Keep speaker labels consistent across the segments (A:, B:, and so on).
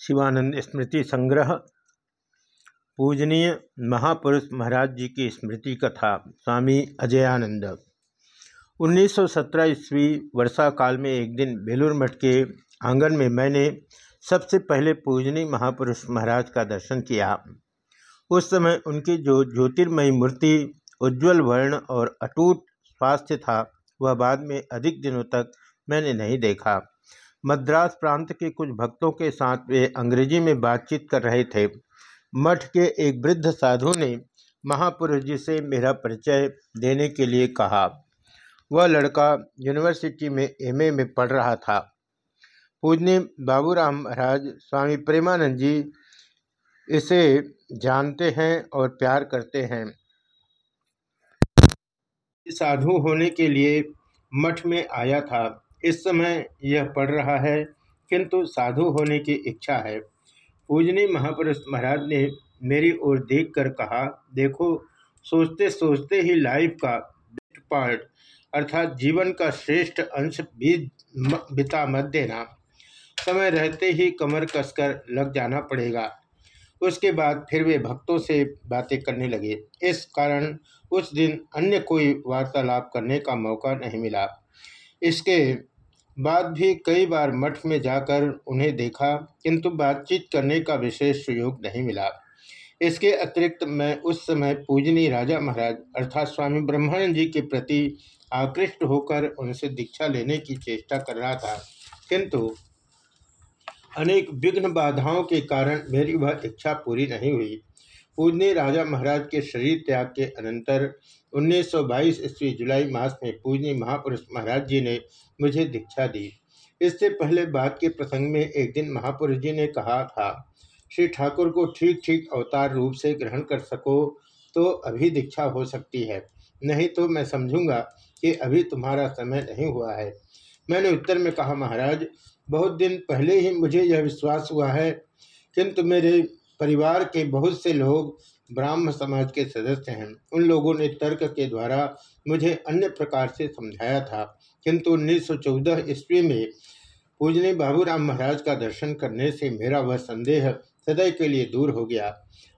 A: शिवानंद स्मृति संग्रह, पूजनीय महापुरुष महाराज जी की स्मृति कथा, स्वामी अजयानंद। 1917 ईस्वी वर्षा काल में एक दिन बेलूर मठ के आँगन में मैंने सबसे पहले पूजनीय महापुरुष महाराज का दर्शन किया। उस समय उनकी जो ज्योतिर्मयी मूर्ति, उज्ज्वल वर्ण और अटूट स्वास्थ्य था, वह बाद में अधिक दिनों तक मैंने नहीं देखा। मद्रास प्रांत के कुछ भक्तों के साथ वे अंग्रेज़ी में बातचीत कर रहे थे। मठ के एक वृद्ध साधु ने महापुरुष जी से मेरा परिचय देने के लिए कहा। वह लड़का यूनिवर्सिटी में एमए में पढ़ रहा था। पूजनी बाबूराम महाराज, स्वामी प्रेमानंद जी इसे जानते हैं और प्यार करते हैं। साधु होने के लिए मठ में आया था। इस समय यह पढ़ रहा है, किंतु साधु होने की इच्छा है। पूजनी महापुरुष महाराज ने मेरी ओर देखकर कहा, देखो सोचते सोचते ही लाइफ का पार्ट अर्थात जीवन का श्रेष्ठ अंश बिता मत देना। समय रहते ही कमर कसकर लग जाना पड़ेगा। उसके बाद फिर वे भक्तों से बातें करने लगे। इस कारण उस दिन अन्य कोई वार्तालाप करने का मौका नहीं मिला। इसके बाद भी कई बार मठ में जाकर उन्हें देखा, किंतु बातचीत करने का विशेष सुयोग नहीं मिला। इसके अतिरिक्त मैं उस समय पूजनी राजा महाराज अर्थात स्वामी ब्रह्मानंद जी के प्रति आकृष्ट होकर उनसे दीक्षा लेने की चेष्टा कर रहा था। किंतु अनेक विघ्न बाधाओं के कारण मेरी वह इच्छा पूरी नहीं हुई। पूजनी राजा महाराज के शरीर त्याग के अनंतर 1922 ईस्वी जुलाई मास में पूजनी महापुरुष महाराज जी ने मुझे दीक्षा दी। इससे पहले बात के प्रसंग में एक दिन महापुरुष जी ने कहा था, श्री ठाकुर को ठीक ठीक अवतार रूप से ग्रहण कर सको तो अभी दीक्षा हो सकती है। नहीं तो मैं समझूँगा कि अभी तुम्हारा समय नहीं हुआ है। मैंने उत्तर में कहा, महाराज, बहुत दिन पहले ही मुझे यह विश्वास हुआ है। किंतु मेरे परिवार के बहुत से लोग ब्राह्म समाज के सदस्य हैं। उन लोगों ने तर्क के द्वारा मुझे अन्य प्रकार से समझाया था, किंतु 1914 ईस्वी में पूजनी बाबूराम महाराज का दर्शन करने से मेरा वह संदेह सदैव के लिए दूर हो गया।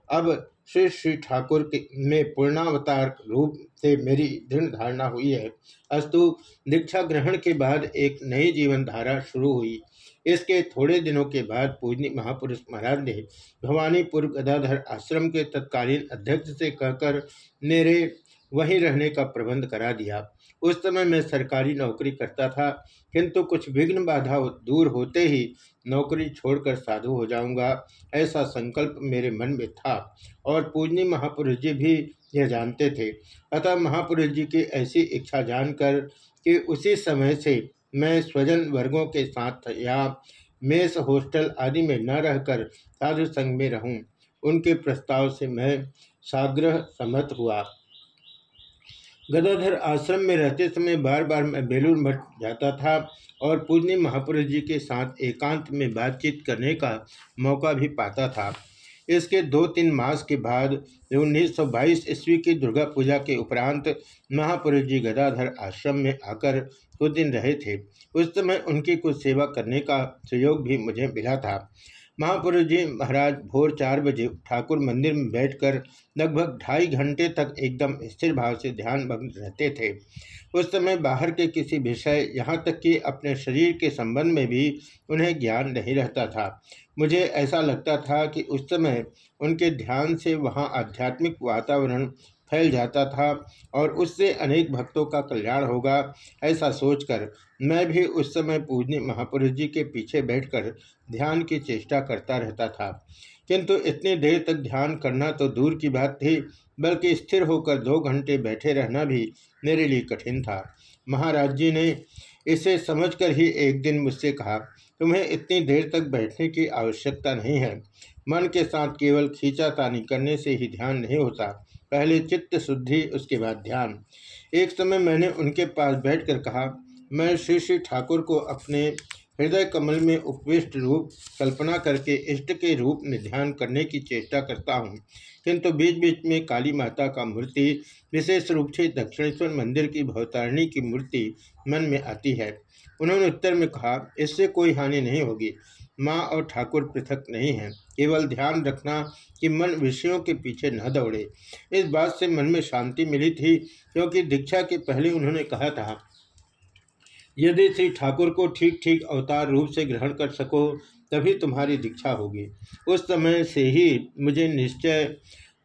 A: अब श्री श्री ठाकुर के में पूर्णावतार रूप से मेरी दृढ़ धारणा हुई है। अस्तु, दीक्षा ग्रहण के बाद एक नई जीवन धारा शुरू हुई। इसके थोड़े दिनों के बाद पूजनी महापुरुष महाराज ने भवानीपुर गदाधर आश्रम के तत्कालीन अध्यक्ष से कहकर, मेरे वहीं रहने का प्रबंध करा दिया। उस समय मैं सरकारी नौकरी करता था, किंतु कुछ विघ्न बाधा दूर होते ही नौकरी छोड़कर साधु हो जाऊँगा, ऐसा संकल्प मेरे मन में था, और पूजनी महापुरुष जी भी यह जानते थे। अतः महापुरुष जी की ऐसी इच्छा जानकर कि उसी समय से मैं स्वजन वर्गों के साथ या मेस हॉस्टल आदि में न रहकर साधु संघ में रहूँ। उनके प्रस्ताव से मैं साग्रह सम्मत हुआ। गदाधर आश्रम में रहते समय बार बार मैं बेलूर मठ जाता था और पूजनी महापुरुष जी के साथ एकांत में बातचीत करने का मौका भी पाता था। इसके दो तीन मास के बाद उन्नीस सौ बाईस ईस्वी की दुर्गा पूजा के उपरांत महापुरुष जी गदाधर आश्रम में आकर कुछ दिन रहे थे। उस समय उनकी कुछ सेवा करने का सहयोग भी मुझे मिला था। महापुरुष जी महाराज भोर चार बजे ठाकुर मंदिर में बैठकर लगभग ढाई घंटे तक एकदम स्थिर भाव से ध्यान भग्न रहते थे। उस समय बाहर के किसी विषय, यहाँ तक कि अपने शरीर के संबंध में भी उन्हें ज्ञान नहीं रहता था। मुझे ऐसा लगता था कि उस समय उनके ध्यान से वहाँ आध्यात्मिक वातावरण फैल जाता था और उससे अनेक भक्तों का कल्याण होगा, ऐसा सोचकर मैं भी उस समय पूजनी महापुरुष जी के पीछे बैठकर ध्यान की चेष्टा करता रहता था। किंतु इतनी देर तक ध्यान करना तो दूर की बात थी, बल्कि स्थिर होकर दो घंटे बैठे रहना भी मेरे लिए कठिन था। महाराज जी ने इसे समझकर ही एक दिन मुझसे कहा तुम्हें इतनी देर तक बैठने की आवश्यकता नहीं है। मन के साथ केवल खींचातानी करने से ही ध्यान नहीं होता। पहले चित्त शुद्धि, उसके बाद ध्यान। एक समय मैंने उनके पास बैठकर कहा, मैं श्री श्री ठाकुर को अपने हृदय कमल में उपविष्ट रूप कल्पना करके इष्ट के रूप में ध्यान करने की चेष्टा करता हूँ। किंतु बीच बीच में काली माता का मूर्ति, विशेष रूप से दक्षिणेश्वर मंदिर की भवतारिणी की मूर्ति मन में आती है। उन्होंने उत्तर में कहा, इससे कोई हानि नहीं होगी। माँ और ठाकुर पृथक नहीं हैं। केवल ध्यान रखना कि मन विषयों के पीछे न दौड़े। इस बात से मन में शांति मिली थी, क्योंकि दीक्षा के पहले उन्होंने कहा था यदि श्री ठाकुर को ठीक ठीक अवतार रूप से ग्रहण कर सको, तभी तुम्हारी दीक्षा होगी। उस समय से ही मुझे निश्चय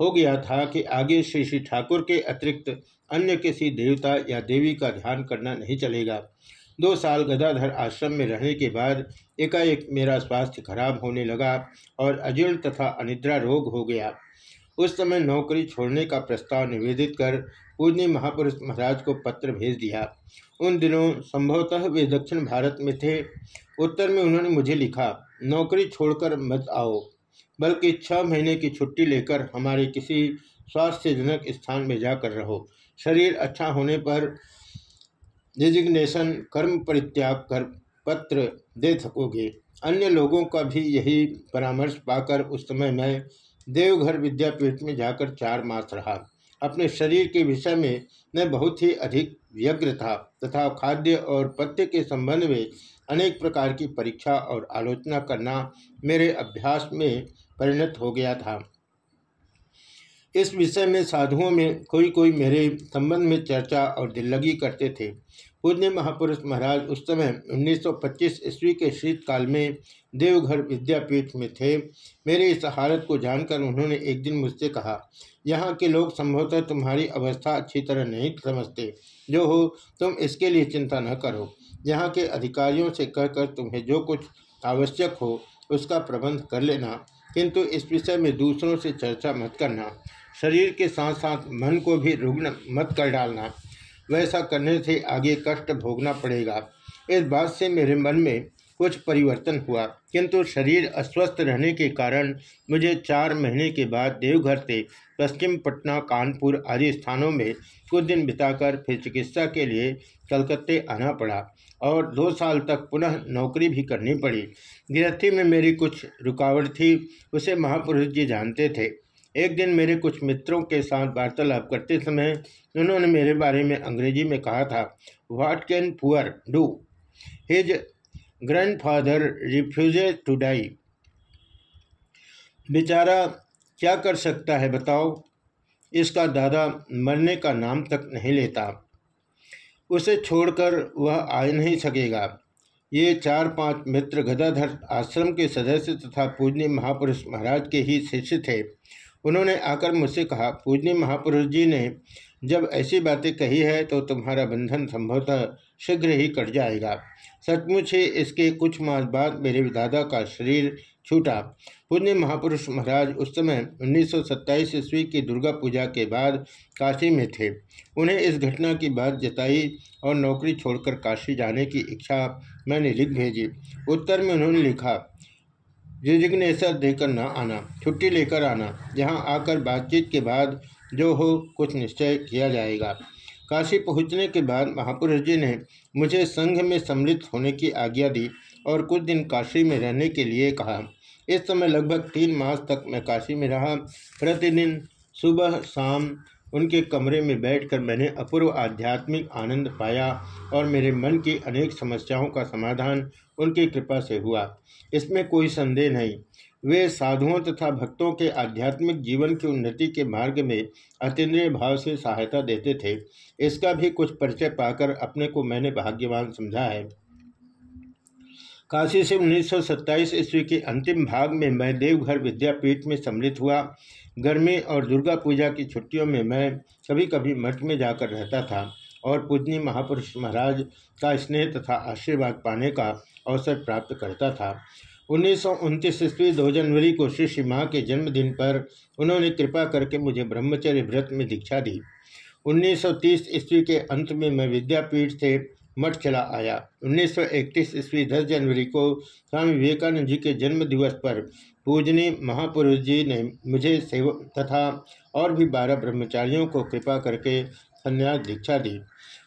A: हो गया था कि आगे श्री श्री ठाकुर के अतिरिक्त अन्य किसी देवता या देवी का ध्यान करना नहीं चलेगा। दो साल गदाधर आश्रम में रहने के बाद एकाएक मेरा स्वास्थ्य खराब होने लगा और अजीर्ण तथा अनिद्रा रोग हो गया। उस समय नौकरी छोड़ने का प्रस्ताव निवेदित कर पूजनी महापुरुष महाराज को पत्र भेज दिया। उन दिनों संभवतः वे दक्षिण भारत में थे। उत्तर में उन्होंने मुझे लिखा, नौकरी छोड़कर मत आओ, बल्कि छः महीने की छुट्टी लेकर हमारे किसी स्वास्थ्यजनक स्थान में जाकर रहो। शरीर अच्छा होने पर डिजिग्नेशन कर्म परित्याग कर पत्र दे सकोगे। अन्य लोगों का भी यही परामर्श पाकर उस समय मैं देवघर विद्यापीठ में जाकर चार मास रहा। अपने शरीर के विषय में मैं बहुत ही अधिक व्यग्र था तथा खाद्य और पथ्य के संबंध में अनेक प्रकार की परीक्षा और आलोचना करना मेरे अभ्यास में परिणत हो गया था। इस विषय में साधुओं में कोई कोई मेरे संबंध में चर्चा और दिल लगी करते थे। पूज्य महापुरुष महाराज उस समय 1925 ईस्वी के शीतकाल में देवघर विद्यापीठ में थे। मेरे इस हालत को जानकर उन्होंने एक दिन मुझसे कहा यहाँ के लोग संभवतः तुम्हारी अवस्था अच्छी तरह नहीं समझते। जो हो, तुम इसके लिए चिंता न करो। यहाँ के अधिकारियों से कहकर तुम्हें जो कुछ आवश्यक हो, उसका प्रबंध कर लेना। किंतु इस विषय में दूसरों से चर्चा मत करना। शरीर के साथ साथ मन को भी रुग्ण मत कर डालना। वैसा करने से आगे कष्ट भोगना पड़ेगा। इस बात से मेरे मन में कुछ परिवर्तन हुआ। किंतु शरीर अस्वस्थ रहने के कारण मुझे चार महीने के बाद देवघर से पश्चिम पटना, कानपुर आदि स्थानों में कुछ दिन बिताकर फिर चिकित्सा के लिए कलकत्ते आना पड़ा और दो साल तक पुनः नौकरी भी करनी पड़ी। गृहस्थी में मेरी कुछ रुकावट थी, उसे महापुरुष जी जानते थे। एक दिन मेरे कुछ मित्रों के साथ वार्तालाप करते समय उन्होंने मेरे बारे में अंग्रेज़ी में कहा था what can poor do, his grandfather refuses to die बेचारा क्या कर सकता है बताओ? इसका दादा मरने का नाम तक नहीं लेता। उसे छोड़कर वह आ नहीं सकेगा। ये चार पाँच मित्र गदाधर आश्रम के सदस्य तथा पूजनीय महापुरुष महाराज के ही शिष्य थे। उन्होंने आकर मुझसे कहा पूजनीय महापुरुष जी ने जब ऐसी बातें कही है तो तुम्हारा बंधन संभवतः शीघ्र ही कट जाएगा। सचमुच ही इसके कुछ मास बाद मेरे दादा का शरीर छूटा। पुण्य महापुरुष महाराज उस समय 1927 ईस्वी की दुर्गा पूजा के बाद काशी में थे। उन्हें इस घटना की बात जताई और नौकरी छोड़कर काशी जाने की इच्छा मैंने लिख भेजी। उत्तर में उन्होंने लिखा रिजिग्नेशन देकर न आना, छुट्टी लेकर आना। यहाँ आकर बातचीत के बाद जो हो, कुछ निश्चय किया जाएगा। काशी पहुँचने के बाद महापुरुष जी ने मुझे संघ में सम्मिलित होने की आज्ञा दी और कुछ दिन काशी में रहने के लिए कहा। इस समय लगभग तीन मास तक मैं काशी में रहा। प्रतिदिन सुबह, शाम उनके कमरे में बैठकर मैंने अपूर्व आध्यात्मिक आनंद पाया और मेरे मन की अनेक समस्याओं का समाधान उनकी कृपा से हुआ। इसमें कोई संदेह नहीं। वे साधुओं तथा भक्तों के आध्यात्मिक जीवन की उन्नति के मार्ग में अतीन्द्रिय भाव से सहायता देते थे। इसका भी कुछ परिचय पाकर अपने को मैंने भाग्यवान समझा है। काशी से 1927 ईस्वी के अंतिम भाग में मैं देवघर विद्यापीठ में सम्मिलित हुआ। गर्मी और दुर्गा पूजा की छुट्टियों में मैं कभी कभी मठ में जाकर रहता था और पूजनी महापुरुष महाराज का स्नेह तथा आशीर्वाद पाने का अवसर प्राप्त करता था। उन्नीस सौ उनतीस ईस्वी दो जनवरी को श्री श्री माँ के जन्मदिन पर उन्होंने कृपा करके मुझे ब्रह्मचर्य व्रत में दीक्षा दी। 1930 ईस्वी के अंत में मैं विद्यापीठ से मठ चला आया। 1931 ईस्वी 10 जनवरी को स्वामी विवेकानंद जी के जन्म दिवस पर पूजनी महापुरुष जी ने मुझे सेव तथा और भी बारह ब्रह्मचारियों को कृपा करके संन्यास दीक्षा दी।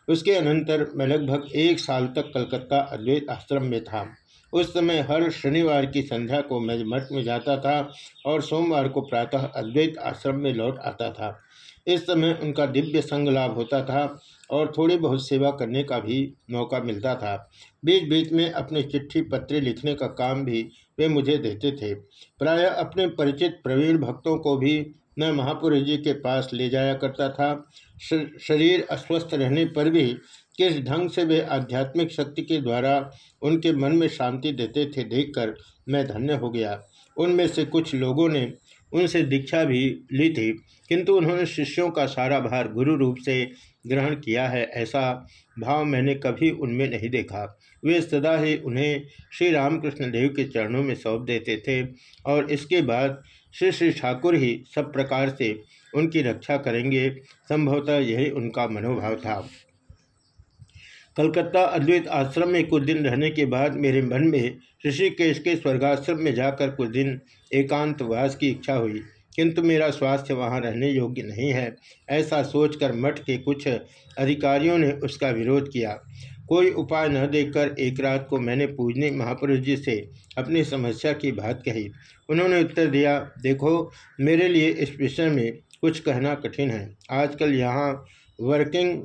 A: उसके अनंतर मैं लगभग एक साल तक कलकत्ता अद्वैत आश्रम में था। उस समय हर शनिवार की संध्या को मैं मठ में जाता था और सोमवार को प्रातः अद्वैत आश्रम में लौट आता था। इस समय उनका दिव्य संग लाभ होता था और थोड़ी बहुत सेवा करने का भी मौका मिलता था। बीच बीच में अपने चिट्ठी पत्र लिखने का काम भी वे मुझे देते थे। प्रायः अपने परिचित प्रवीण भक्तों को भी मैं महापुरुष जी के पास ले जाया करता था। शरीर अस्वस्थ रहने पर भी किस ढंग से वे आध्यात्मिक शक्ति के द्वारा उनके मन में शांति देते थे देखकर मैं धन्य हो गया। उनमें से कुछ लोगों ने उनसे दीक्षा भी ली थी, किंतु उन्होंने शिष्यों का सारा भार गुरु रूप से ग्रहण किया है, ऐसा भाव मैंने कभी उनमें नहीं देखा। वे सदा ही उन्हें श्री रामकृष्ण देव के चरणों में सौंप देते थे और इसके बाद श्री श्री ठाकुर ही सब प्रकार से उनकी रक्षा करेंगे, संभवतः यही उनका मनोभाव था। कलकत्ता अद्वैत आश्रम में कुछ दिन रहने के बाद मेरे मन में ऋषिकेश के स्वर्गाश्रम में जाकर कुछ दिन एकांतवास की इच्छा हुई। किंतु मेरा स्वास्थ्य वहाँ रहने योग्य नहीं है, ऐसा सोचकर मठ के कुछ अधिकारियों ने उसका विरोध किया। कोई उपाय न देखकर एक रात को मैंने पूजनी महापुरुष जी से अपनी समस्या की बात कही। उन्होंने उत्तर दिया, देखो, मेरे लिए इस विषय में कुछ कहना कठिन है। आजकल यहाँ वर्किंग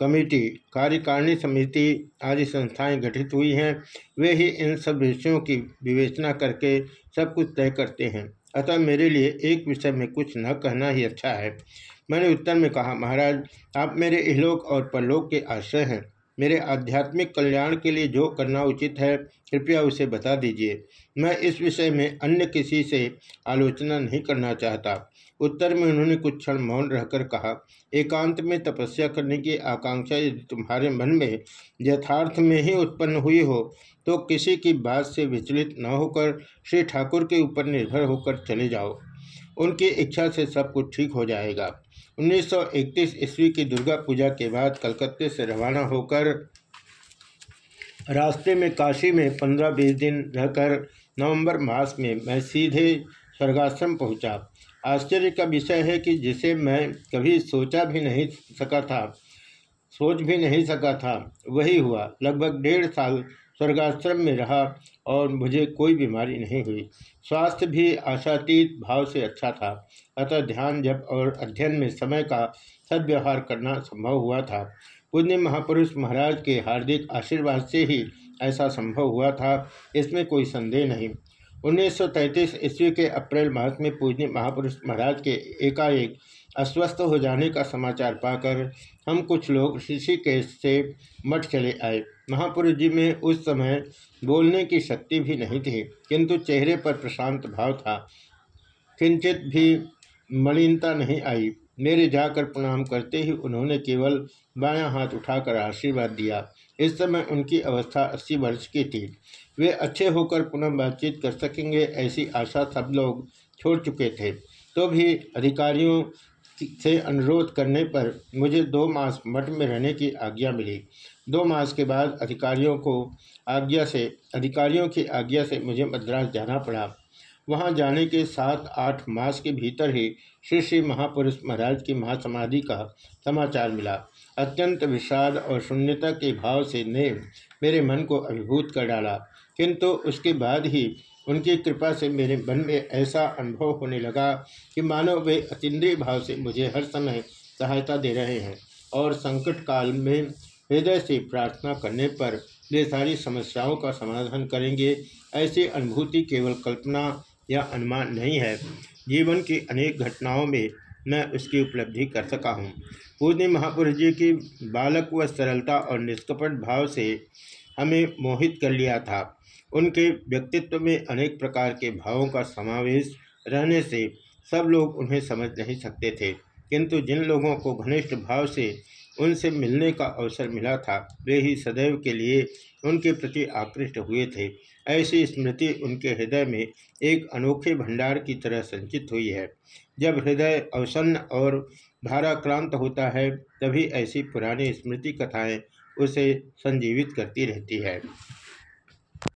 A: कमेटी, कार्यकारिणी समिति आदि संस्थाएँ गठित हुई हैं। वे ही इन सब विषयों की विवेचना करके सब कुछ तय करते हैं। अतः मेरे लिए एक विषय में कुछ न कहना ही अच्छा है। मैंने उत्तर में कहा, महाराज, आप मेरे इहलोक और परलोक के आश्रय हैं। मेरे आध्यात्मिक कल्याण के लिए जो करना उचित है, कृपया उसे बता दीजिए। मैं इस विषय में अन्य किसी से आलोचना नहीं करना चाहता। उत्तर में उन्होंने कुछ क्षण मौन रहकर कहा, एकांत में तपस्या करने की आकांक्षा यदि तुम्हारे मन में यथार्थ में ही उत्पन्न हुई हो तो किसी की बात से विचलित न होकर श्री ठाकुर के ऊपर निर्भर होकर चले जाओ उनकी इच्छा से सब कुछ ठीक हो जाएगा 1931 ईस्वी की दुर्गा पूजा के बाद कलकत्ते से रवाना होकर रास्ते में काशी में पंद्रह बीस दिन रहकर नवंबर मास में मैं सीधे स्वर्गाश्रम पहुँचा। आश्चर्य का विषय है कि जिसे मैं कभी सोचा भी नहीं सका था, सोच भी नहीं सका था, वही हुआ। लगभग डेढ़ साल स्वर्गाश्रम में रहा और मुझे कोई बीमारी नहीं हुई। स्वास्थ्य भी आशातीत भाव से अच्छा था, अतः ध्यान जप और अध्ययन में समय का सदव्यवहार करना संभव हुआ था। पुण्य महापुरुष महाराज के हार्दिक आशीर्वाद से ही ऐसा संभव हुआ था, इसमें कोई संदेह नहीं। 1933 ईस्वी के अप्रैल मास में पूजनी महापुरुष महाराज के एकाएक अस्वस्थ हो जाने का समाचार पाकर हम कुछ लोग ऋषिकेश से मठ चले आए। महापुरुष जी में उस समय बोलने की शक्ति भी नहीं थी, किंतु चेहरे पर प्रशांत भाव था। किंचित भी मलिनता नहीं आई। मेरे जाकर प्रणाम करते ही उन्होंने केवल बायां हाथ उठाकर आशीर्वाद दिया। इस समय उनकी अवस्था अस्सी वर्ष की थी। वे अच्छे होकर पुनः बातचीत कर सकेंगे, ऐसी आशा सब लोग छोड़ चुके थे। तो भी अधिकारियों से अनुरोध करने पर मुझे दो मास मठ में रहने की आज्ञा मिली। दो मास के बाद अधिकारियों को आज्ञा से, अधिकारियों की आज्ञा से मुझे मद्रास जाना पड़ा। वहाँ जाने के सात आठ मास के भीतर ही श्री श्री महापुरुष महाराज की महासमाधि का समाचार मिला। अत्यंत विषाद और शून्यता के भाव से ने मेरे मन को अभिभूत कर डाला। किंतु उसके बाद ही उनकी कृपा से मेरे मन में ऐसा अनुभव होने लगा कि मानो वे अतिद्रिय भाव से मुझे हर समय सहायता दे रहे हैं और संकट काल में हृदय से प्रार्थना करने पर वे सारी समस्याओं का समाधान करेंगे। ऐसी अनुभूति केवल कल्पना या अनुमान नहीं है। जीवन की अनेक घटनाओं में मैं उसकी उपलब्धि कर सका हूँ। पूज्य महापुरुष जी की बालक व सरलता और निष्कपट भाव से हमें मोहित कर लिया था। उनके व्यक्तित्व में अनेक प्रकार के भावों का समावेश रहने से सब लोग उन्हें समझ नहीं सकते थे। किंतु जिन लोगों को घनिष्ठ भाव से उनसे मिलने का अवसर मिला था, वे ही सदैव के लिए उनके प्रति आकृष्ट हुए थे। ऐसी स्मृति उनके हृदय में एक अनोखे भंडार की तरह संचित हुई है। जब हृदय अवसन्न और भाराक्रांत होता है, तभी ऐसी पुरानी स्मृति कथाएँ उसे संजीवित करती रहती है।